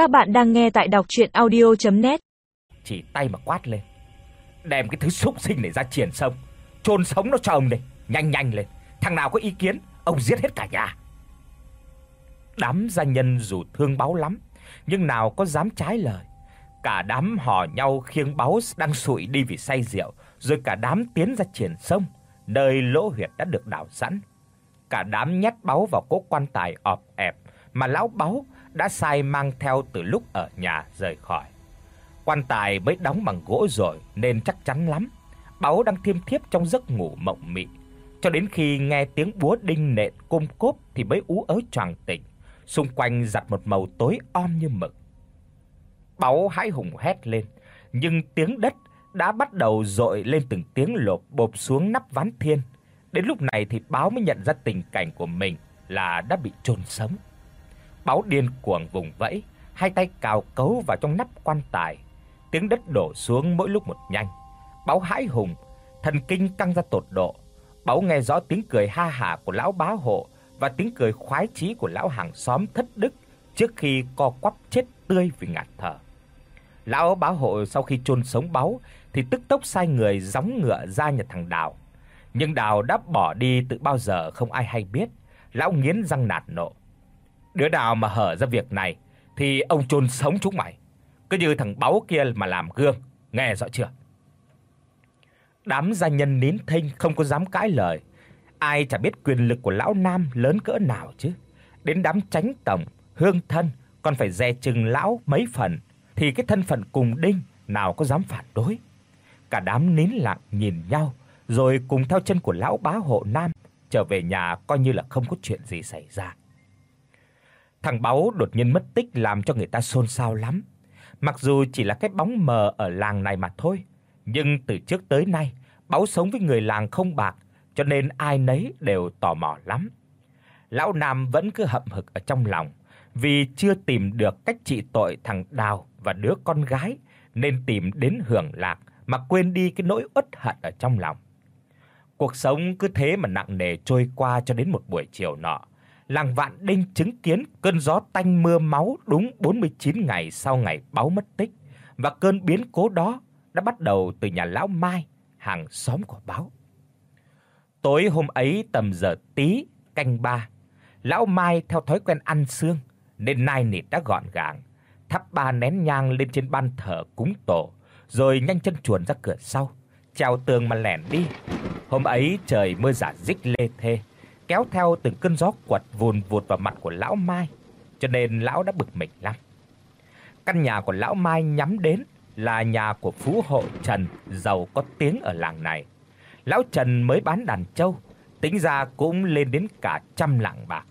Các bạn đang nghe tại đọc audio net Chỉ tay mà quát lên. Đem cái thứ súc sinh này ra triển sông, chôn sống nó cho ông đi, nhanh nhanh lên. Thằng nào có ý kiến, ông giết hết cả nhà. Đám gia nhân dù thương báo lắm, nhưng nào có dám trái lời. Cả đám hò nhau khiêng báo đang sụi đi vì say rượu, rồi cả đám tiến ra triển sông, nơi lỗ huyệt đã được đào sẵn. Cả đám nhét báu vào cỗ quan tài ọp ẹp mà lão báo đã sai mang theo từ lúc ở nhà rời khỏi. Quan tài mới đóng bằng gỗ rồi nên chắc chắn lắm. Báu đang thiêm thiếp trong giấc ngủ mộng mị, cho đến khi nghe tiếng búa đinh nện cung cốp thì mới ú ớ choàng tỉnh. Xung quanh giặt một màu tối om như mực. Báu hãi hùng hét lên, nhưng tiếng đất đã bắt đầu dội lên từng tiếng lộp bộp xuống nắp ván thiên. Đến lúc này thì Báo mới nhận ra tình cảnh của mình là đã bị chôn sống. Báo điên cuồng vùng vẫy, hai tay cào cấu vào trong nắp quan tài. Tiếng đất đổ xuống mỗi lúc một nhanh. Báo hãi hùng, thần kinh căng ra tột độ. Báo nghe rõ tiếng cười ha hả của lão bá hộ và tiếng cười khoái chí của lão hàng xóm thất đức trước khi co quắp chết tươi vì ngạt thở. Lão bá hộ sau khi chôn sống báo thì tức tốc sai người gióng ngựa ra nhà thằng Đào. Nhưng Đào đã bỏ đi từ bao giờ không ai hay biết. Lão nghiến răng nạt nộ. Đứa nào mà hở ra việc này thì ông chôn sống chúng mày. Cứ như thằng báo kia mà làm gương, nghe rõ chưa? Đám gia nhân nín thinh không có dám cãi lời. Ai chả biết quyền lực của lão Nam lớn cỡ nào chứ. Đến đám tránh tổng, hương thân còn phải dè chừng lão mấy phần thì cái thân phận cùng đinh nào có dám phản đối. Cả đám nín lặng nhìn nhau, rồi cùng theo chân của lão bá hộ Nam trở về nhà coi như là không có chuyện gì xảy ra. Thằng Báu đột nhiên mất tích làm cho người ta xôn xao lắm. Mặc dù chỉ là cái bóng mờ ở làng này mà thôi, nhưng từ trước tới nay, Báu sống với người làng không bạc, cho nên ai nấy đều tò mò lắm. Lão Nam vẫn cứ hậm hực ở trong lòng, vì chưa tìm được cách trị tội thằng Đào và đứa con gái nên tìm đến hưởng lạc mà quên đi cái nỗi uất hận ở trong lòng. Cuộc sống cứ thế mà nặng nề trôi qua cho đến một buổi chiều nọ. Làng Vạn Đinh chứng kiến cơn gió tanh mưa máu đúng 49 ngày sau ngày báo mất tích và cơn biến cố đó đã bắt đầu từ nhà lão Mai, hàng xóm của báo. Tối hôm ấy tầm giờ tí canh ba, lão Mai theo thói quen ăn xương nên nai nịt đã gọn gàng, thắp ba nén nhang lên trên ban thờ cúng tổ, rồi nhanh chân chuồn ra cửa sau, trèo tường mà lẻn đi. Hôm ấy trời mưa rả rích lê thê, kéo theo từng cơn gió quật vùn vụt vào mặt của lão Mai, cho nên lão đã bực mình lắm. Căn nhà của lão Mai nhắm đến là nhà của phú hộ Trần giàu có tiếng ở làng này. Lão Trần mới bán đàn trâu, tính ra cũng lên đến cả trăm lạng bạc.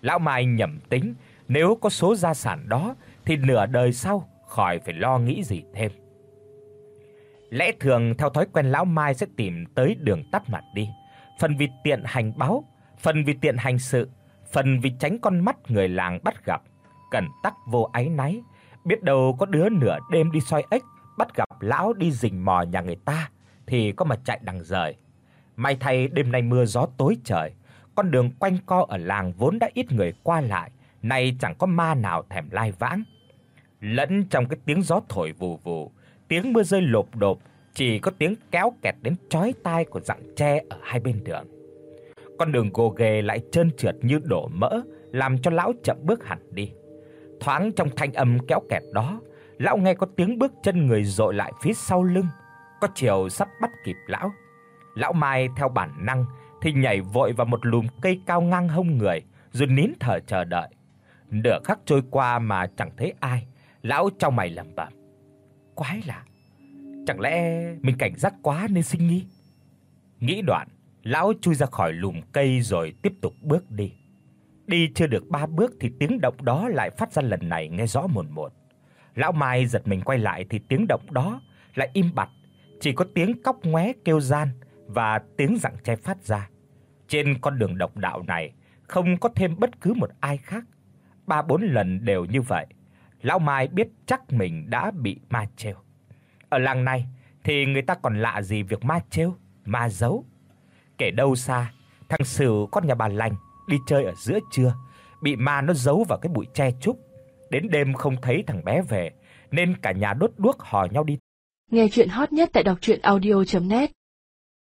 Lão Mai nhẩm tính, nếu có số gia sản đó thì nửa đời sau khỏi phải lo nghĩ gì thêm. Lẽ thường theo thói quen lão Mai sẽ tìm tới đường tắt mặt đi, phần vì tiện hành báo, phần vì tiện hành sự, phần vì tránh con mắt người làng bắt gặp, cẩn tắc vô áy náy, biết đâu có đứa nửa đêm đi soi ếch bắt gặp lão đi rình mò nhà người ta thì có mà chạy đằng rời. May thay đêm nay mưa gió tối trời, con đường quanh co ở làng vốn đã ít người qua lại, nay chẳng có ma nào thèm lai vãng. Lẫn trong cái tiếng gió thổi vù vù, tiếng mưa rơi lộp độp, chỉ có tiếng kéo kẹt đến chói tai của rặng tre ở hai bên đường. Con đường gồ ghề lại trơn trượt như đổ mỡ, làm cho lão chậm bước hẳn đi. Thoáng trong thanh âm kéo kẹt đó, lão nghe có tiếng bước chân người dội lại phía sau lưng, có chiều sắp bắt kịp lão. Lão Mai theo bản năng thì nhảy vội vào một lùm cây cao ngang hông người, rồi nín thở chờ đợi. Nửa khắc trôi qua mà chẳng thấy ai, lão trong mày lẩm bẩm. Quái lạ, chẳng lẽ mình cảnh giác quá nên sinh nghi? Nghĩ đoạn, lão chui ra khỏi lùm cây rồi tiếp tục bước đi. Đi chưa được ba bước thì tiếng động đó lại phát ra lần này nghe rõ mồn một. Lão Mai giật mình quay lại thì tiếng động đó lại im bặt, chỉ có tiếng cóc ngoé kêu gian và tiếng rặng tre phát ra. Trên con đường độc đạo này không có thêm bất cứ một ai khác. Ba bốn lần đều như vậy. Lão Mai biết chắc mình đã bị ma trêu. Ở làng này thì người ta còn lạ gì việc ma trêu, ma giấu. Kể đâu xa, thằng Sửu con nhà bà lành đi chơi ở giữa trưa, bị ma nó giấu vào cái bụi tre trúc, đến đêm không thấy thằng bé về nên cả nhà đốt đuốc hò nhau đi. Nghe truyện hot nhất tại doctruyenaudio.net